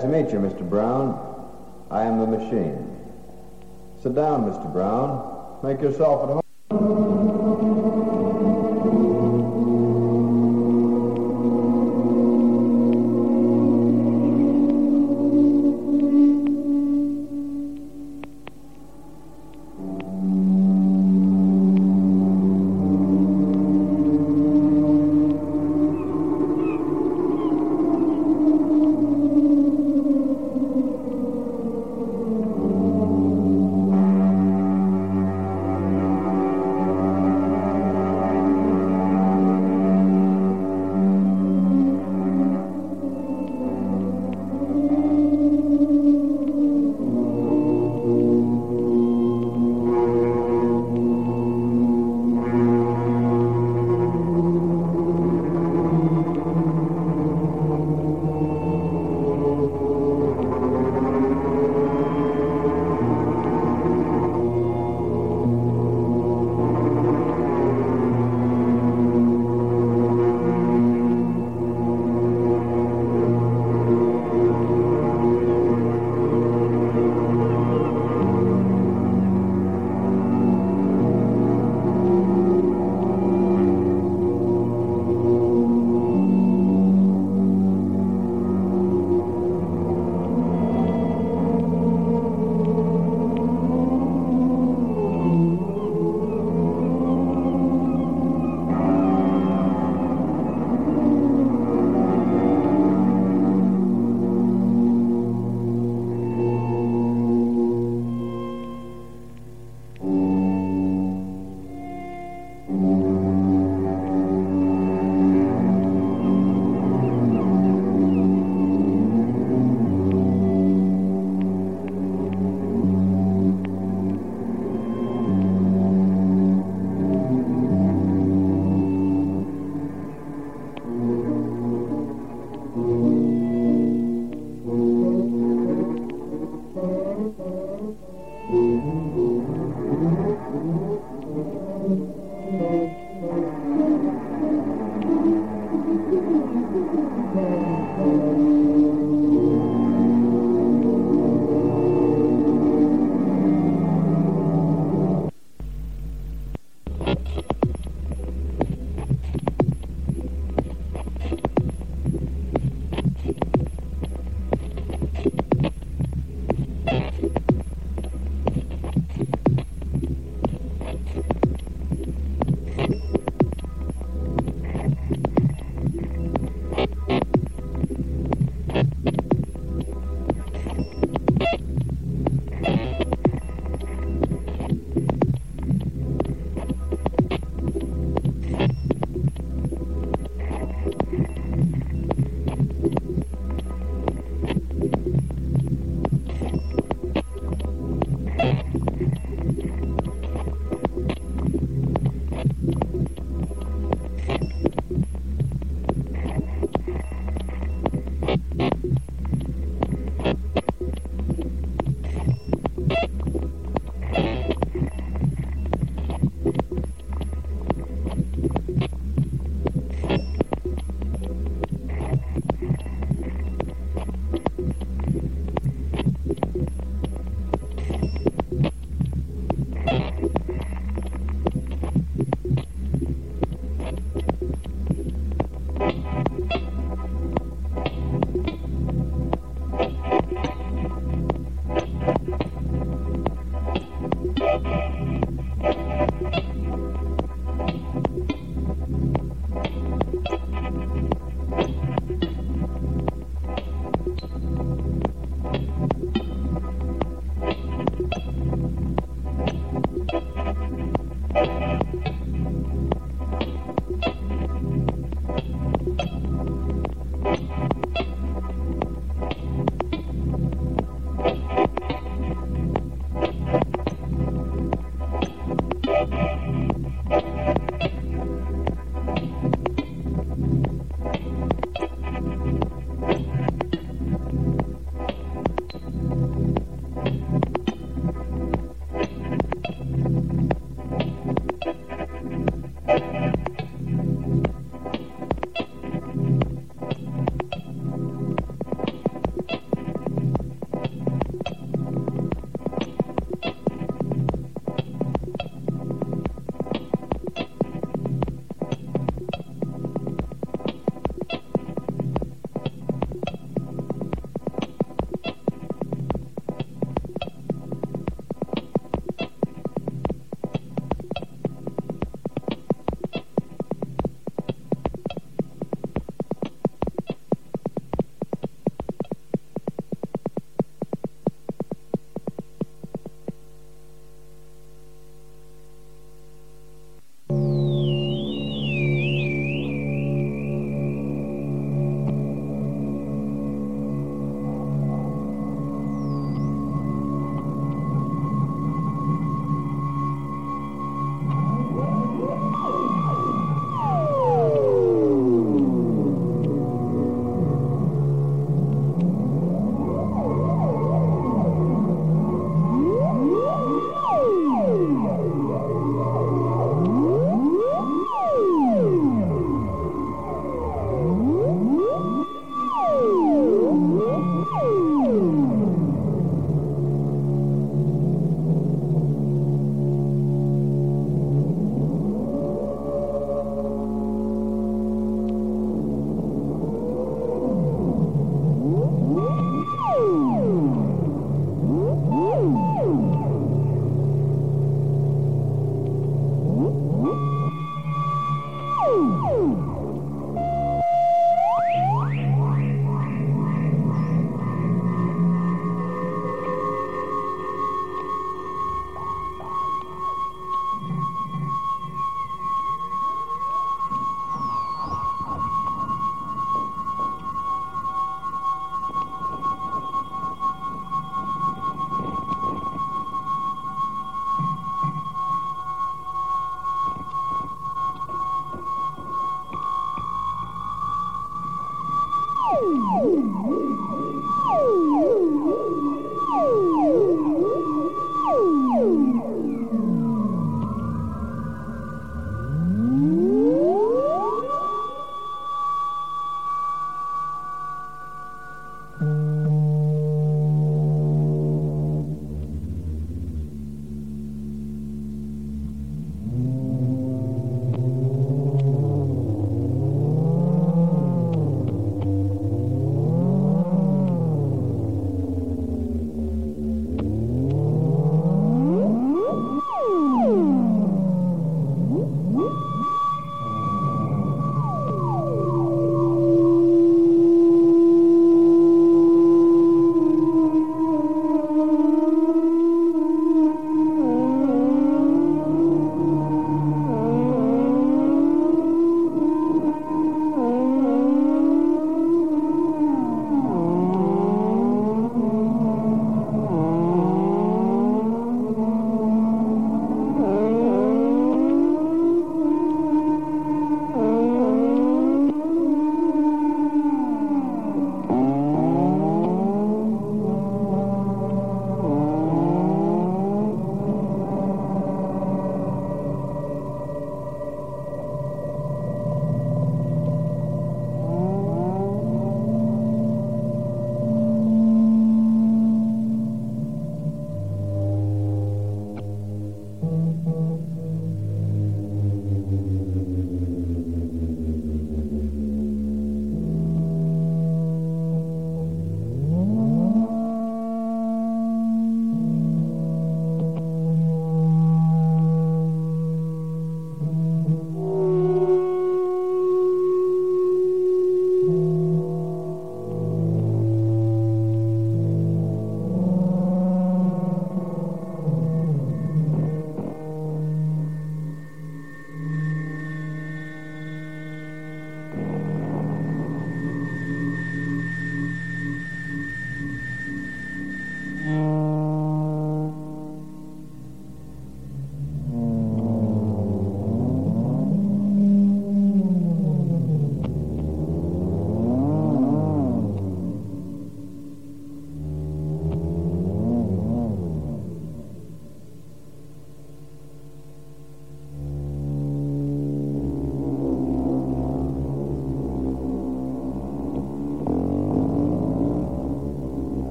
Glad to meet you, Mr. Brown. I am the machine. Sit down, Mr. Brown. Make yourself at home.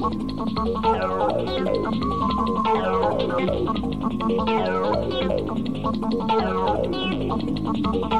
Thank you.